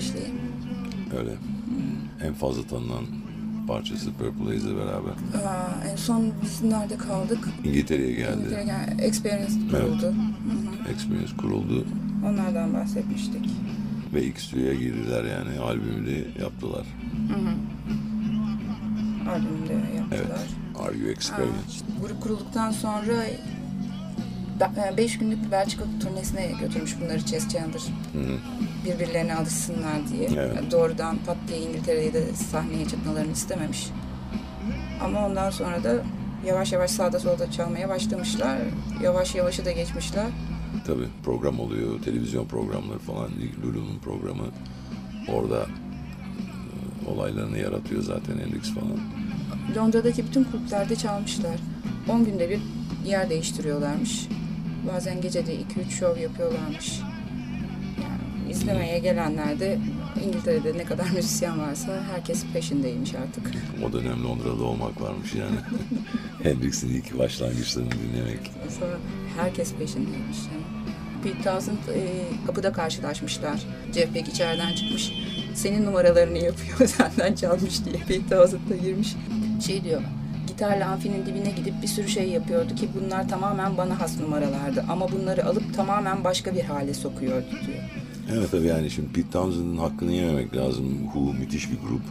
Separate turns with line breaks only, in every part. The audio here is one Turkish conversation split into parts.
45'liyim.
Öyle. En fazla tanınan parçası Purple Haze'le beraber.
Aa, en son biz nerede kaldık?
İngiltere'ye geldi.
İngiltere gel- Experience kuruldu. Hı hı.
Experience kuruldu
Onlardan bahsetmiştik.
ve ilk stüdyoya girdiler yani. Albümü de yaptılar.
Albümde
Evet.
yaptılar.
Are You
Aa,
Experienced?
grup kurulduktan sonra 5 günlük bir Belçika turnesine götürmüş bunları Chess Chandler. Birbirlerine alışsınlar diye.
Evet.
Yani doğrudan pat diye İngiltere'ye de sahneye çıkmalarını istememiş. Ama ondan sonra da yavaş yavaş sağda solda çalmaya başlamışlar. Yavaş yavaşı da geçmişler.
Tabii program oluyor, televizyon programları falan. Lulu'nun programı orada e, olaylarını yaratıyor zaten Hendrix falan.
Londra'daki bütün kulüplerde çalmışlar. 10 günde bir yer değiştiriyorlarmış. Bazen gecede 2-3 şov yapıyorlarmış. Yani izlemeye gelenler de İngiltere'de ne kadar müzisyen varsa herkes peşindeymiş artık.
O dönem Londra'da olmak varmış yani. Hendrix'in ilk başlangıçlarını dinlemek.
Sonra herkes peşindeymiş. Yani. Pete Townsend e, kapıda karşılaşmışlar. Jeff Beck içeriden çıkmış. Senin numaralarını yapıyor senden çalmış diye. Pete Townsend da girmiş. Şey diyor. Gitarla amfinin dibine gidip bir sürü şey yapıyordu ki bunlar tamamen bana has numaralardı. Ama bunları alıp tamamen başka bir hale sokuyordu diyor.
Evet tabii yani şimdi Pete Townshend'ın hakkını yememek lazım. Who müthiş bir grup.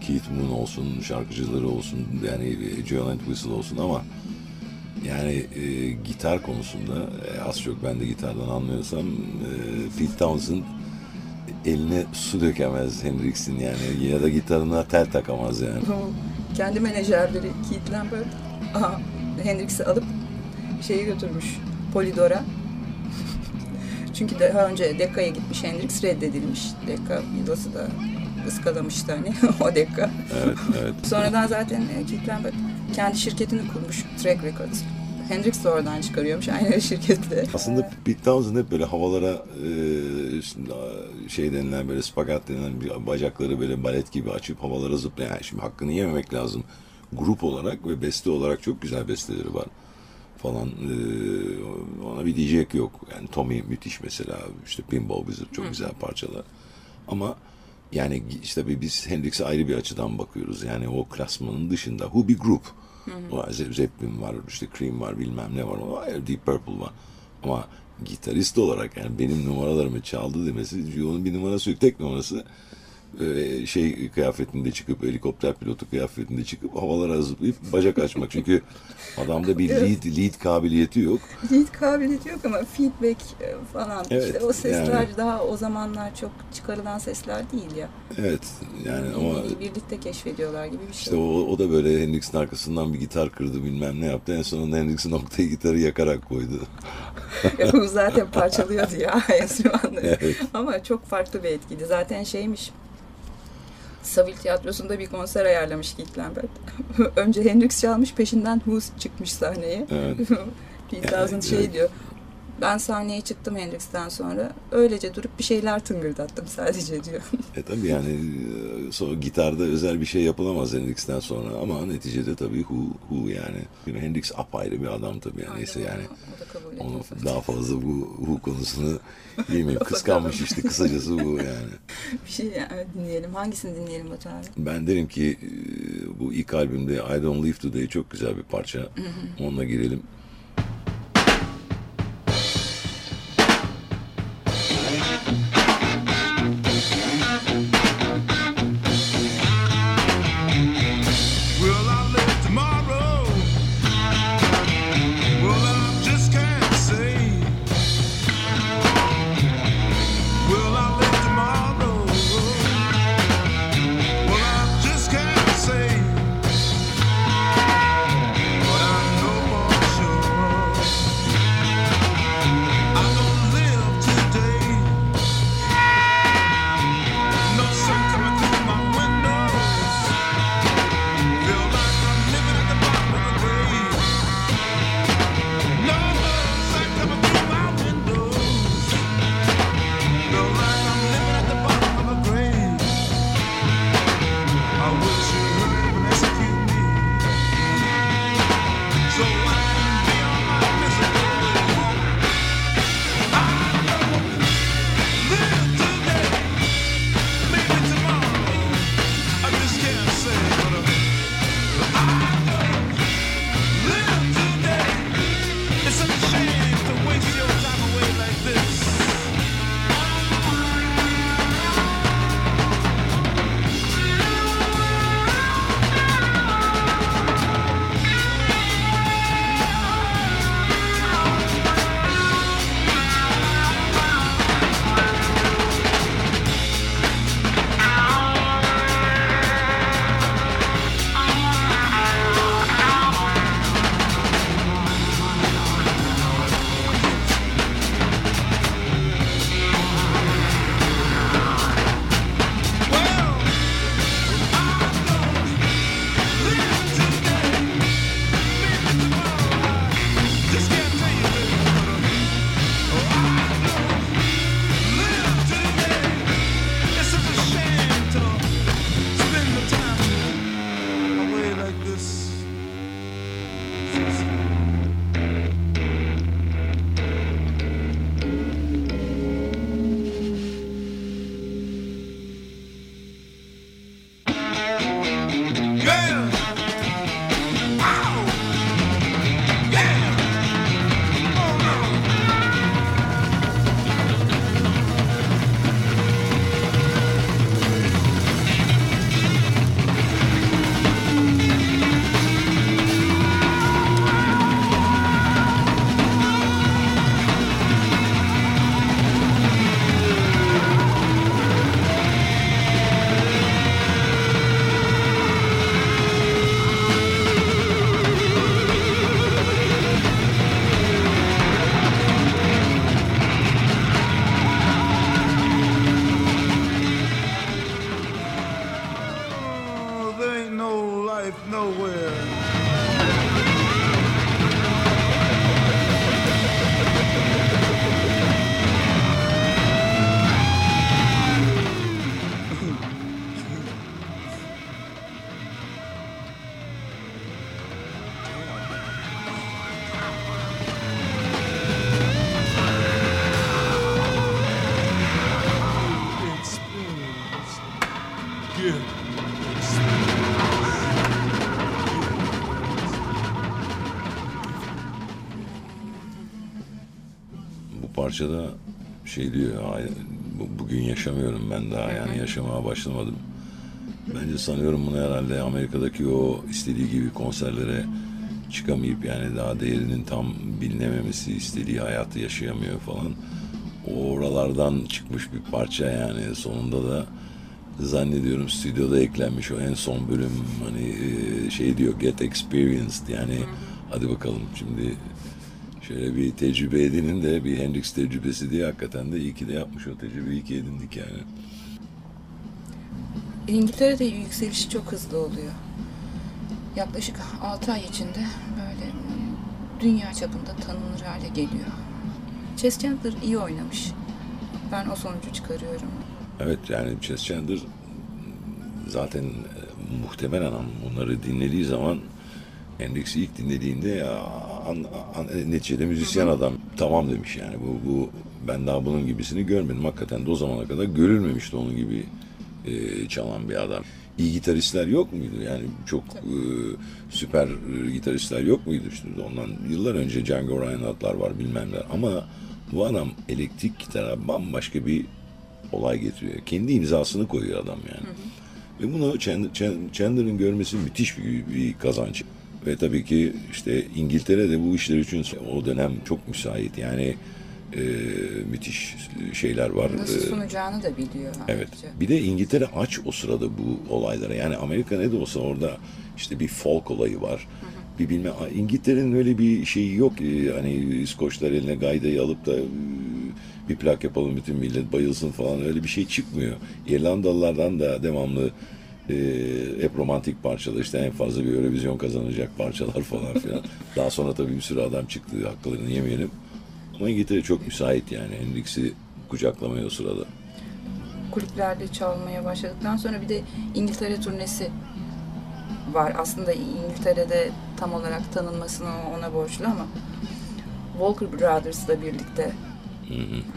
Keith Moon olsun, şarkıcıları olsun, yani Joel and Whistle olsun ama yani e, gitar konusunda e, az çok ben de gitardan anlıyorsam e, Pete Townsend eline su dökemez Hendrix'in yani ya da gitarına tel takamaz yani.
Kendi menajerleri Keith Lambert aha, Hendrix'i alıp şeyi götürmüş Polydor'a. Çünkü daha önce Dekka'ya gitmiş Hendrix reddedilmiş. Dekka Beatles'ı da ıskalamıştı hani o Dekka.
Evet, evet.
Sonradan zaten e, Keith Lambert kendi şirketini kurmuş Track Records. Hendrix de oradan çıkarıyormuş aynı şirketle.
Aslında Pete Townsend hep böyle havalara e, şey denilen böyle spagat denilen bir bacakları böyle balet gibi açıp havalara zıplayan. Yani şimdi hakkını yememek lazım. Grup olarak ve beste olarak çok güzel besteleri var falan. E, ona bir diyecek yok. Yani Tommy müthiş mesela. işte Pinball Wizard çok güzel parçalar. Ama yani işte biz Hendrix'e ayrı bir açıdan bakıyoruz. Yani o klasmanın dışında. Who bir grup. O Ze- Zeppelin var, işte Cream var, bilmem ne var. O Deep Purple var. Ama gitarist olarak yani benim numaralarımı çaldı demesi, onun bir numarası yok. Tek numarası şey kıyafetinde çıkıp, helikopter pilotu kıyafetinde çıkıp havalara zıplayıp bacak açmak. Çünkü adamda bir lead, lead kabiliyeti yok.
Hiç kabiliyeti yok ama feedback e, falan.
Evet,
işte o sesler
yani.
daha o zamanlar çok çıkarılan sesler değil ya.
Evet yani ama
Birlikte keşfediyorlar gibi bir şey.
İşte o, o da böyle Hendrix'in arkasından bir gitar kırdı bilmem ne yaptı. En sonunda Hendrix'in noktayı gitarı yakarak koydu.
Zaten parçalıyordu ya enstrümanları.
Evet.
Ama çok farklı bir etkiydi. Zaten şeymiş. Savil Tiyatrosu'nda bir konser ayarlamış Keith Lambert. Önce Hendrix çalmış, peşinden Who çıkmış sahneye.
Evet.
Pete Townsend şey
evet.
diyor. Ben sahneye çıktım Hendrix'ten sonra. Öylece durup bir şeyler tıngırdattım sadece diyor.
E tabii yani e, sonra gitarda özel bir şey yapılamaz Hendrix'ten sonra ama neticede tabii Who, Who yani. Hendrix apayrı bir adam tabii yani. Neyse yani.
O
Onu daha fazla bu Who konusunu bilmiyorum. Kıskanmış işte kısacası bu yani.
Bir şey yani dinleyelim. Hangisini dinleyelim Batu abi?
Ben derim ki e, bu ilk albümde I Don't Live Today çok güzel bir parça. Onunla girelim. Parçada şey diyor "Ay, bu- bugün yaşamıyorum ben daha yani yaşamaya başlamadım. Bence sanıyorum bunu herhalde Amerika'daki o istediği gibi konserlere çıkamayıp yani daha değerinin tam bilinememesi, istediği hayatı yaşayamıyor falan. Oralardan çıkmış bir parça yani sonunda da zannediyorum stüdyoda eklenmiş o en son bölüm hani şey diyor get experienced yani hadi bakalım şimdi şöyle bir tecrübe edinin de bir Hendrix tecrübesi diye hakikaten de iyi ki de yapmış o tecrübeyi ki edindik yani.
İngiltere'de yükselişi çok hızlı oluyor. Yaklaşık 6 ay içinde böyle dünya çapında tanınır hale geliyor. Chess Chandler iyi oynamış. Ben o sonucu çıkarıyorum.
Evet yani Chess Chandler zaten e, muhtemelen ama bunları dinlediği zaman Hendrix'i ilk dinlediğinde ya, an, an, neticede müzisyen adam tamam demiş yani bu, bu ben daha bunun gibisini görmedim hakikaten de o zamana kadar görülmemişti onun gibi e, çalan bir adam. İyi gitaristler yok muydu? Yani çok e, süper e, gitaristler yok muydu? İşte ondan yıllar önce Django Reinhardt'lar var bilmem ne. Ama bu adam elektrik gitara bambaşka bir olay getiriyor. Kendi imzasını koyuyor adam yani. Ve bunu Chand- Chand- Chandler'ın görmesi müthiş bir, bir kazanç. Ve tabii ki işte İngiltere'de bu işler için o dönem çok müsait. Yani e, müthiş şeyler var.
Nasıl
E,
sunacağını da biliyor.
Evet.
ayrıca.
Bir de İngiltere aç o sırada bu olaylara. Yani Amerika ne de olsa orada işte bir folk olayı var. Bir bilme İngiltere'nin öyle bir şeyi yok. Ee, Hani İskoçlar eline gaydayı alıp da e, bir plak yapalım bütün millet bayılsın falan öyle bir şey çıkmıyor. İrlandalılardan da devamlı e, hep romantik parçalar işte en fazla bir Eurovision kazanacak parçalar falan filan. Daha sonra tabii bir sürü adam çıktı haklarını yemeyelim. Ama İngiltere çok müsait yani Hendrix'i kucaklamaya o sırada.
kulüplerde çalmaya başladıktan sonra bir de İngiltere turnesi var. Aslında İngiltere'de tam olarak tanınmasını ona borçlu ama Walker Brothers'la birlikte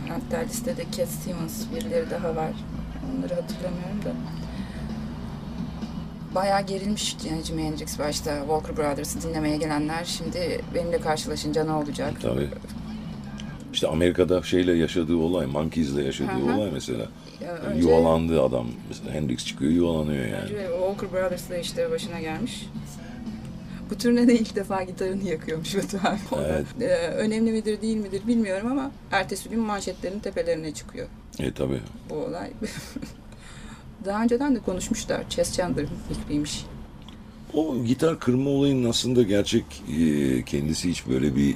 hatta listede Cat Stevens birileri daha var. Onları hatırlamıyorum da. Bayağı gerilmiş yani Jimi Hendrix başta. Walker Brothers'ı dinlemeye gelenler şimdi benimle karşılaşınca ne olacak?
Tabii. İşte Amerika'da şeyle yaşadığı olay, Monkeys'le yaşadığı
hı.
olay mesela.
Ya önce-
Yuvalandı adam. Mesela Hendrix çıkıyor yuvalanıyor yani.
Önce Walker Brothers'la işte başına gelmiş. Bu turnede ilk defa gitarını yakıyormuş Batu abi.
Evet.
e, önemli midir değil midir bilmiyorum ama ertesi gün manşetlerin tepelerine çıkıyor
E tabii.
bu olay. Daha önceden de konuşmuşlar. Chess Chandler'ın fikriymiş.
O gitar kırma olayının aslında gerçek e, kendisi hiç böyle bir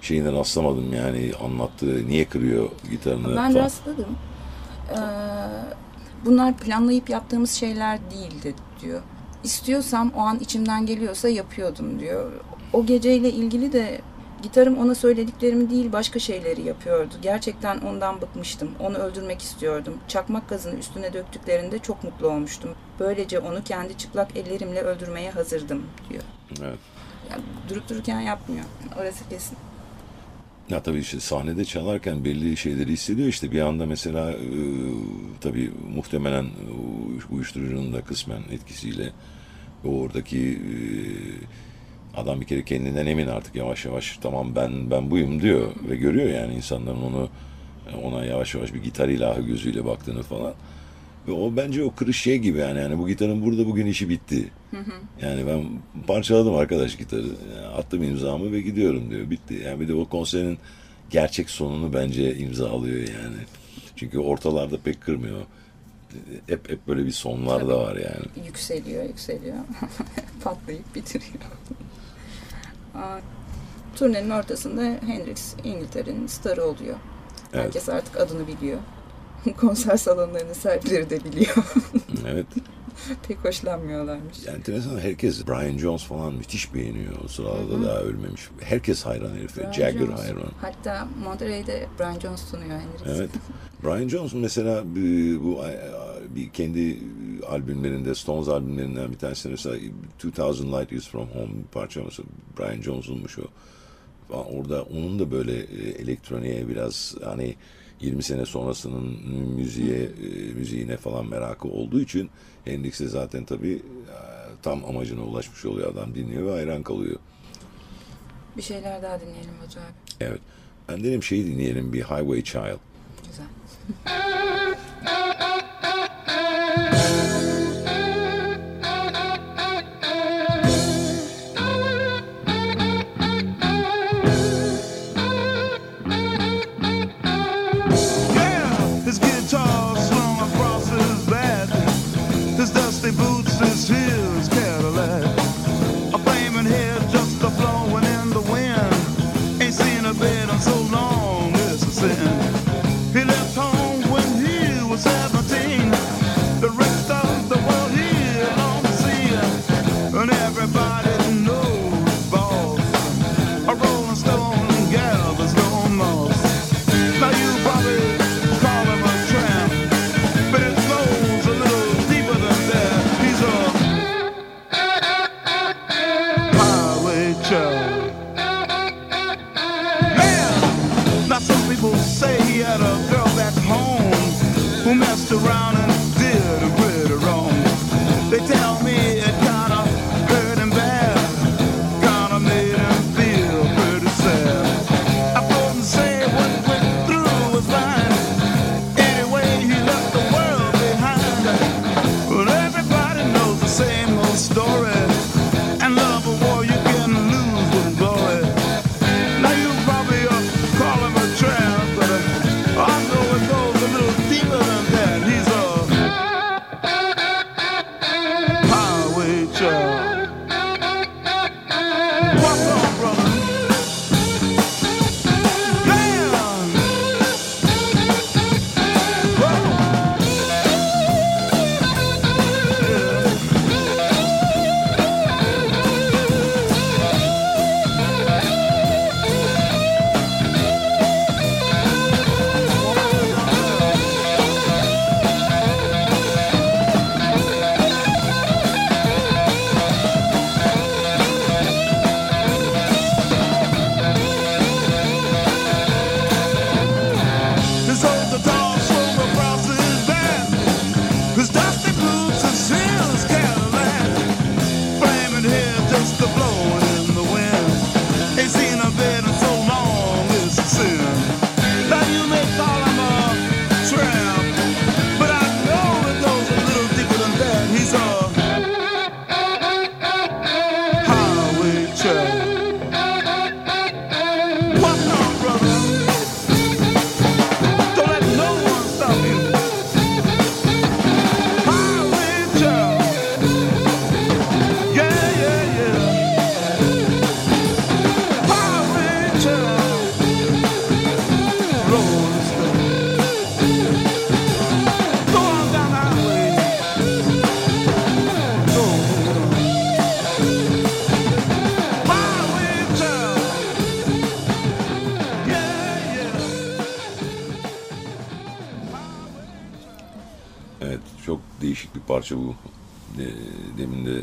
şeyine rastlamadım yani anlattığı niye kırıyor gitarını
Ben
falan.
rastladım. Ee, bunlar planlayıp yaptığımız şeyler değildi diyor. İstiyorsam o an içimden geliyorsa yapıyordum diyor. O geceyle ilgili de gitarım ona söylediklerimi değil başka şeyleri yapıyordu. Gerçekten ondan bıkmıştım. Onu öldürmek istiyordum. Çakmak gazını üstüne döktüklerinde çok mutlu olmuştum. Böylece onu kendi çıplak ellerimle öldürmeye hazırdım diyor.
Evet.
Yani durup dururken yapmıyor. Orası kesin.
Ya tabii işte sahnede çalarken belli şeyleri hissediyor işte bir anda mesela e, tabii muhtemelen uyuşturucunun da kısmen etkisiyle oradaki e, adam bir kere kendinden emin artık yavaş yavaş tamam ben ben buyum diyor ve görüyor yani insanların onu ona yavaş yavaş bir gitar ilahı gözüyle baktığını falan. Ve o bence o kırış şey gibi yani, yani bu gitarın burada bugün işi bitti. Yani ben parçaladım arkadaş gitarı. Yani attım imzamı ve gidiyorum diyor. Bitti. Yani bir de o konserin gerçek sonunu bence imzalıyor yani. Çünkü ortalarda pek kırmıyor. Hep hep böyle bir sonlar
Tabii.
da var yani.
yükseliyor, yükseliyor. Patlayıp bitiriyor. Turnenin ortasında Hendrix İngiltere'nin starı oluyor.
Evet.
Herkes artık adını biliyor. Konser salonlarının sahipleri de biliyor.
Evet.
Pek hoşlanmıyorlarmış.
Yani enteresan herkes Brian Jones falan müthiş beğeniyor. O sırada da daha ölmemiş. Herkes hayran herife.
Brian
Jagger
Jones.
hayran.
Hatta Monterey'de Brian Jones sunuyor Hendrix.
Evet. Brian Jones mesela bir- bu bir kendi albümlerinde Stones albümlerinden bir tanesi mesela 2000 Light Years From Home bir parça mesela Brian Jones'unmuş o. Orada onun da böyle e, elektroniğe biraz hani 20 sene sonrasının müziğe e, müziğine falan merakı olduğu için Hendrix'e zaten tabii e, tam amacına ulaşmış oluyor adam dinliyor ve hayran kalıyor.
Bir şeyler daha dinleyelim Batu abi.
Evet. Ben dedim şeyi dinleyelim bir Highway Child.
Güzel.
değişik bir parça bu. De- Demin de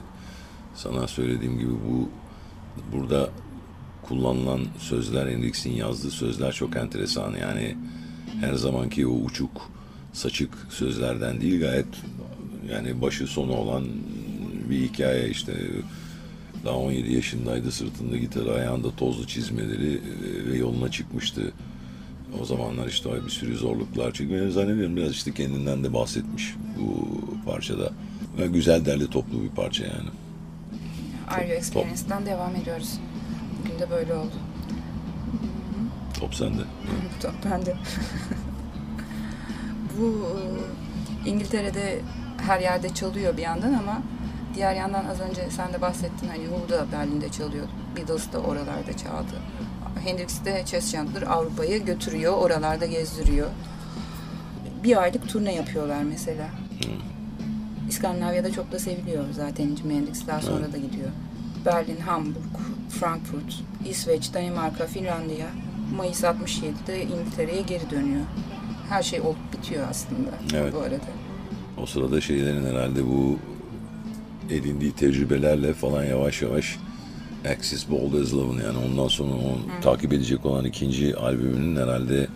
sana söylediğim gibi bu burada kullanılan sözler Hendrix'in yazdığı sözler çok enteresan yani her zamanki o uçuk saçık sözlerden değil gayet yani başı sonu olan bir hikaye işte daha 17 yaşındaydı sırtında gitarı ayağında tozlu çizmeleri e, ve yoluna çıkmıştı. O zamanlar işte bir sürü zorluklar çekmiyor. Zannediyorum biraz işte kendinden de bahsetmiş bu parçada. Ve güzel derli toplu bir parça yani.
Are You Experience'dan devam ediyoruz. Bugün de böyle oldu.
Top sende.
Tamam, ben de. Bu e, İngiltere'de her yerde çalıyor bir yandan ama diğer yandan az önce sen de bahsettin hani Who da Berlin'de çalıyor. Beatles da oralarda çaldı. Hendrix de Chess Chandler Avrupa'yı götürüyor, oralarda gezdiriyor. Bir aylık turne yapıyorlar mesela. İskandinavya'da çok da seviliyor zaten Jimi Hendrix daha sonra da gidiyor. Berlin, Hamburg, Frankfurt, İsveç, Danimarka, Finlandiya Mayıs 67'de İngiltere'ye geri dönüyor. Her şey olup bitiyor aslında
Evet.
bu arada.
O sırada şeylerin herhalde bu edindiği tecrübelerle falan yavaş yavaş Axis Bold as Love'ın yani ondan sonra onu takip edecek olan ikinci albümünün herhalde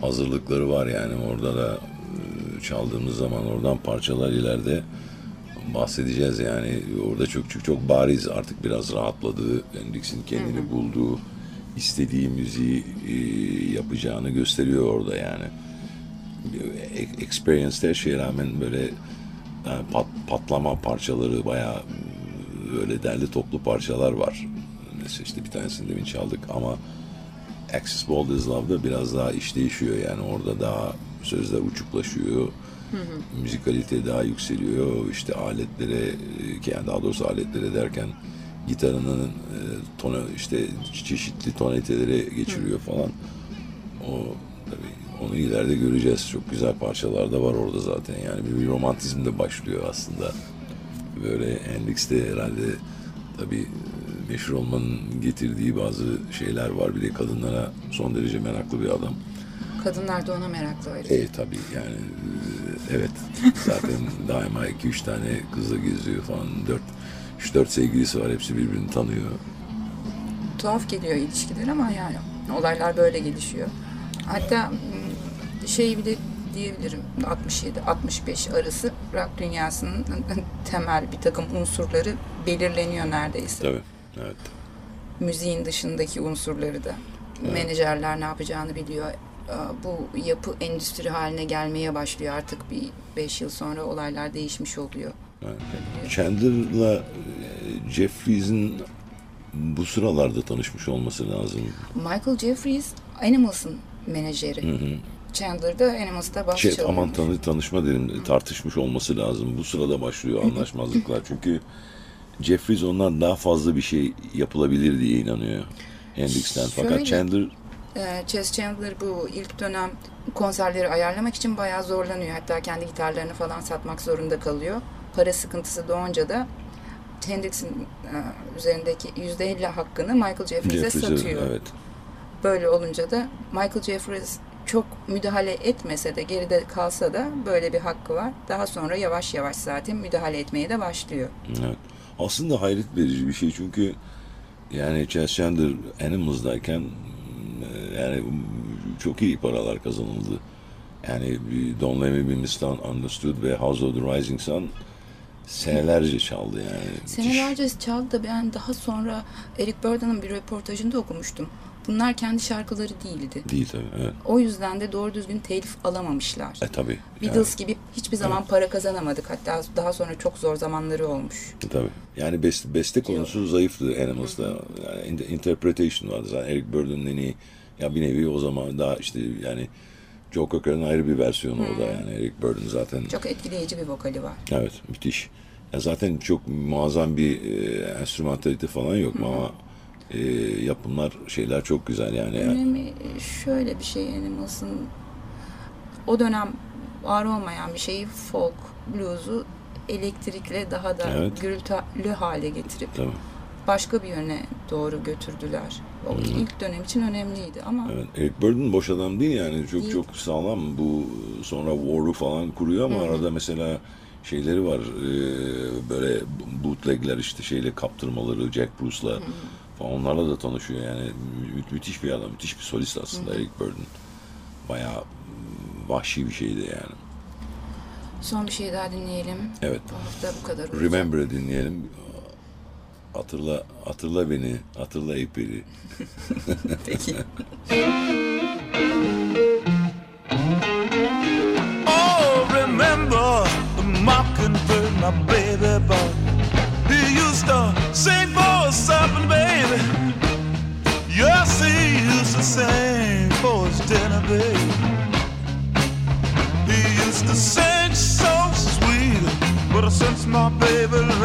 hazırlıkları var yani. Orada da e, çaldığımız zaman oradan parçalar ileride bahsedeceğiz yani. Orada çok çok çok bariz artık biraz rahatladığı Hendrix'in kendini bulduğu istediği müziği e, yapacağını gösteriyor orada yani. E- Experience her şeye rağmen böyle yani pat- patlama parçaları bayağı böyle derli toplu parçalar var. Mesela işte bir tanesini demin çaldık ama Axis Bold as Love'da biraz daha iş değişiyor yani orada daha sözler uçuklaşıyor. Müzikalite daha yükseliyor. İşte aletlere, e, yani daha doğrusu aletlere derken gitarının e, tonu işte çeşitli tonalitelere geçiriyor falan. O tabii onu ileride göreceğiz. Çok güzel parçalar da var orada zaten. Yani bir, bir romantizm de başlıyor aslında. Böyle Hendrix'te herhalde tabii e, meşhur olmanın getirdiği bazı şeyler var. Bir de kadınlara son derece meraklı bir adam.
Kadınlar da ona meraklı ayrıca.
E tabii yani e, evet zaten daima iki üç tane kızla geziyor falan. Dört, üç dört sevgilisi var. Hepsi birbirini tanıyor.
Tuhaf geliyor ilişkiler ama yani olaylar böyle gelişiyor. Hatta m, şey bile diyebilirim 67-65 arası rock dünyasının temel bir takım unsurları belirleniyor neredeyse.
Tabii. Evet.
müziğin dışındaki unsurları da. Menajerler ne yapacağını biliyor. Bu yapı endüstri haline gelmeye başlıyor. Artık bir 5 yıl sonra olaylar değişmiş oluyor.
Chandler'la e, Jeffries'in bu sıralarda tanışmış olması lazım.
Michael Jeffries Animals'ın menajeri. Chandler da Animals'ta baş
Şey,
çalıyor.
aman tanı tanışma derim tartışmış olması lazım. Bu sırada başlıyor anlaşmazlıklar. Çünkü Jeffries ondan daha fazla bir şey yapılabilir diye inanıyor. Hendrix'ten. Fakat Chandler
Ee, Chess Chandler bu ilk dönem konserleri ayarlamak için bayağı zorlanıyor. Hatta kendi gitarlarını falan satmak zorunda kalıyor. Para sıkıntısı doğunca da Hendrix'in e, üzerindeki %50 hakkını Michael Jeffries'e
Jeffries'e
satıyor.
evet.
Böyle olunca da Michael Jeffries çok müdahale etmese de geride kalsa da böyle bir hakkı var. Daha sonra yavaş yavaş zaten müdahale etmeye de başlıyor.
Evet. Aslında hayret verici bir şey çünkü yani Chess Chandler Animals'dayken e, yani çok iyi paralar kazanıldı. Yani Let Me Be Misunderstood ve House of the Rising Sun senelerce çaldı yani.
Senelerce çaldı da ben daha sonra Eric Burdon'un bir röportajında okumuştum. Bunlar kendi şarkıları değildi.
Değil tabii. Evet.
O yüzden de doğru düzgün telif alamamışlar.
E tabii.
Beatles gibi hiçbir zaman para kazanamadık. Hatta daha sonra çok zor zamanları olmuş.
Yani, tabii. Yani beste, beste konusu zayıftı Animals'da. Yani in- interpretation vardı zaten. Eric Burdon'un en iyi ya bir nevi o zaman daha işte yani Joe Cocker'ın ayrı bir versiyonu o da yani Eric Burdon zaten
Çok etkileyici bir vokali var.
Evet, müthiş. Ya zaten çok muazzam bir e, enstrümantalite falan yok ama e, yapımlar şeyler çok güzel yani.
Önemi şöyle bir şey Animals'ın o dönem var olmayan bir şeyi folk, blues'u elektrikle daha da
Evet.
gürültülü hale getirip
Tabii.
başka bir yöne doğru götürdüler. O ilk dönem için önemliydi ama
Evet. Eric Burdon boş adam değil yani çok
Değil.
çok sağlam bu sonra War'u falan kuruyor ama arada mesela şeyleri var e, böyle bootlegler işte şeyle kaptırmaları Jack Bruce'la falan onlarla da tanışıyor yani mü- müthiş bir adam müthiş bir solist aslında Eric Burdon bayağı vahşi bir şeydi yani.
son bir şey daha dinleyelim.
Evet.
Bu hafta bu kadar olacak.
Remember'ı dinleyelim. Hatırla, hatırla beni, hatırla April'i.
Peki.
since my baby